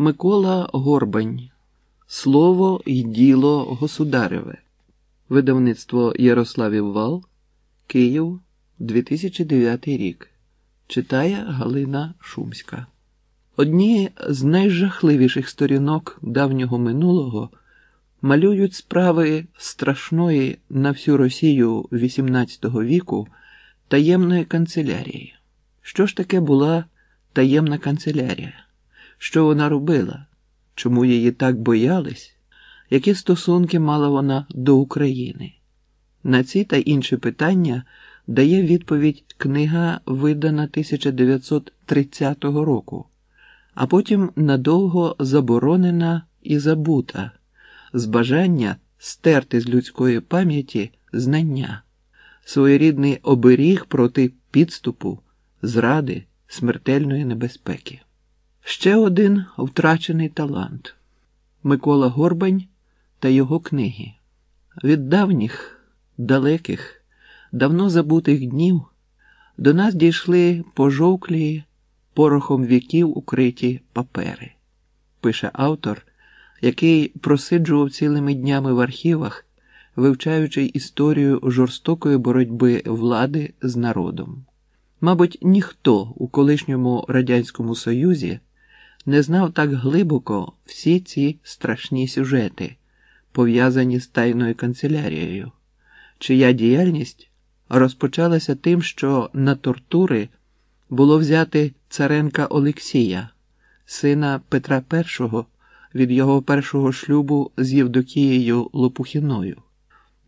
Микола Горбань. Слово й діло государеве. Видавництво Ярославів Вал. Київ 2009 рік. Читає Галина Шумська. Одні з найжахливіших сторінок давнього минулого малюють справи страшної на всю Росію XVIII віку таємної канцелярії. Що ж таке була таємна канцелярія? Що вона робила? Чому її так боялись? Які стосунки мала вона до України? На ці та інші питання дає відповідь книга, видана 1930 року, а потім надовго заборонена і забута з бажання стерти з людської пам'яті знання, своєрідний оберіг проти підступу, зради, смертельної небезпеки. Ще один втрачений талант Микола Горбань та його книги. Від давніх, далеких, давно забутих днів до нас дійшли пожовклі порохом віків укриті папери, пише автор, який просиджував цілими днями в архівах, вивчаючи історію жорстокої боротьби влади з народом. Мабуть, ніхто у колишньому Радянському Союзі не знав так глибоко всі ці страшні сюжети, пов'язані з тайною канцелярією, чия діяльність розпочалася тим, що на тортури було взяти царенка Олексія, сина Петра І від його першого шлюбу з Євдокією Лопухіною.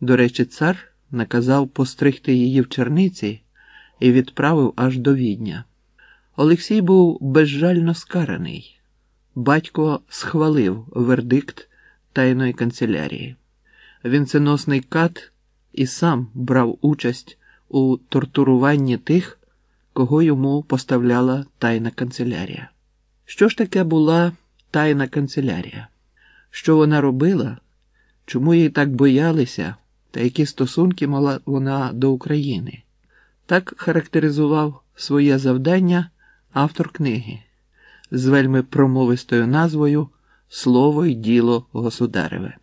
До речі, цар наказав постригти її в черниці і відправив аж до відня. Олексій був безжально скараний. Батько схвалив вердикт тайної канцелярії. Вінценосний кат і сам брав участь у тортуруванні тих, кого йому поставляла тайна канцелярія. Що ж таке була тайна канцелярія? Що вона робила? Чому її так боялися, та які стосунки мала вона до України? Так характеризував своє завдання автор книги з вельми промовистою назвою Слово й діло государеве.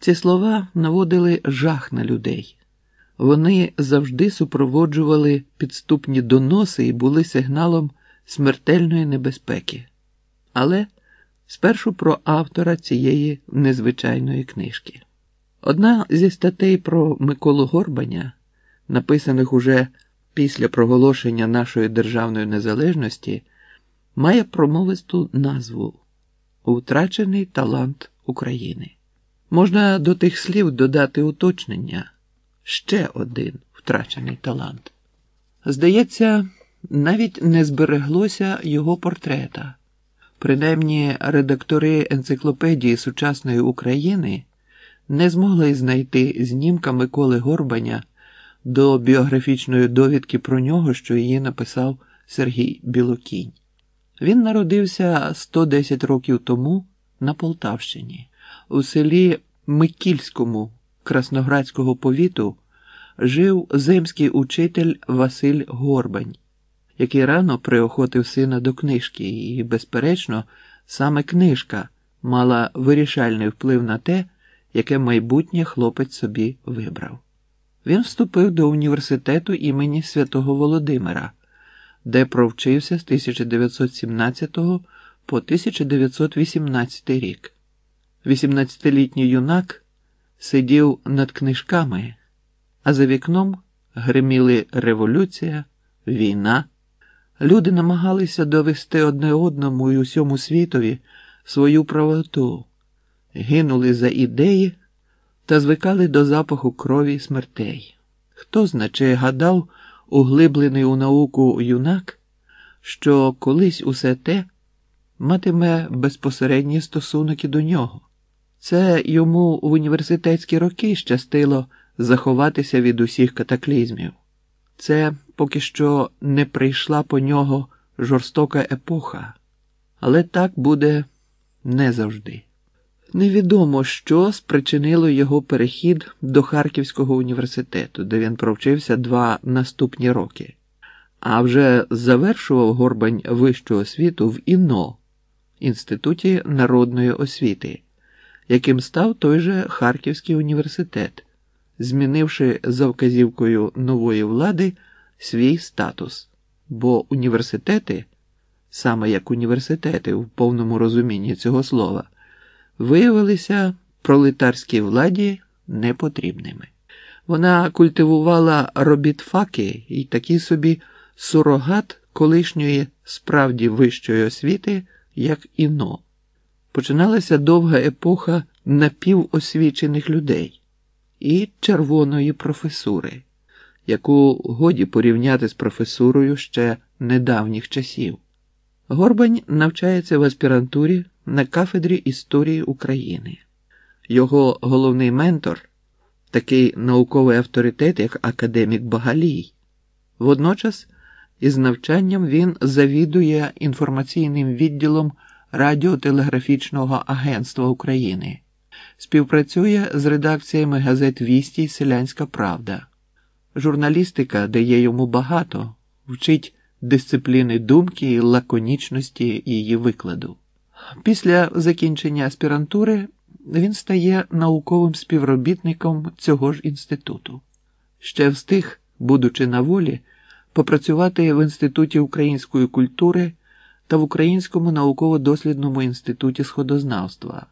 Ці слова наводили жах на людей. Вони завжди супроводжували підступні доноси і були сигналом смертельної небезпеки. Але спершу про автора цієї незвичайної книжки. Одна зі статей про Миколу Горбаня, написаних уже після проголошення нашої державної незалежності, має промовисту назву Утрачений талант України. Можна до тих слів додати уточнення ще один втрачений талант. Здається, навіть не збереглося його портрета. Принаймні, редактори енциклопедії сучасної України не змогли знайти знімка Миколи Горбаня до біографічної довідки про нього, що її написав Сергій Білокінь. Він народився 110 років тому на Полтавщині, у селі Микільському Красноградського повіту жив земський учитель Василь Горбань, який рано приохотив сина до книжки, і, безперечно, саме книжка мала вирішальний вплив на те, яке майбутнє хлопець собі вибрав. Він вступив до університету імені Святого Володимира, де провчився з 1917 по 1918 рік. 18-літній юнак сидів над книжками, а за вікном гриміли революція, війна. Люди намагалися довести одне одному і усьому світові свою правоту, гинули за ідеї та звикали до запаху крові й смертей. Хто значе гадав, углиблений у науку юнак, що колись усе те матиме безпосередні стосунки до нього. Це йому в університетські роки щастило заховатися від усіх катаклізмів. Це поки що не прийшла по нього жорстока епоха, але так буде не завжди. Невідомо, що спричинило його перехід до Харківського університету, де він провчився два наступні роки, а вже завершував Горбань вищу освіту в ІНО Інституті народної освіти, яким став той же Харківський університет, змінивши за вказівкою нової влади свій статус, бо університети, саме як університети в повному розумінні цього слова, виявилися пролетарській владі непотрібними. Вона культивувала робітфаки і такий собі сурогат колишньої справді вищої освіти, як іно. Починалася довга епоха напівосвічених людей і червоної професури, яку годі порівняти з професурою ще недавніх часів. Горбань навчається в аспірантурі на кафедрі історії України. Його головний ментор такий науковий авторитет, як академік Багалій. Водночас, із навчанням він завідує інформаційним відділом Радіотелеграфічного агентства України, співпрацює з редакціями газет Вісті Селянська Правда. Журналістика дає йому багато, вчить дисципліни думки і лаконічності її викладу. Після закінчення аспірантури він стає науковим співробітником цього ж інституту. Ще встиг, будучи на волі, попрацювати в Інституті української культури та в Українському науково-дослідному інституті сходознавства.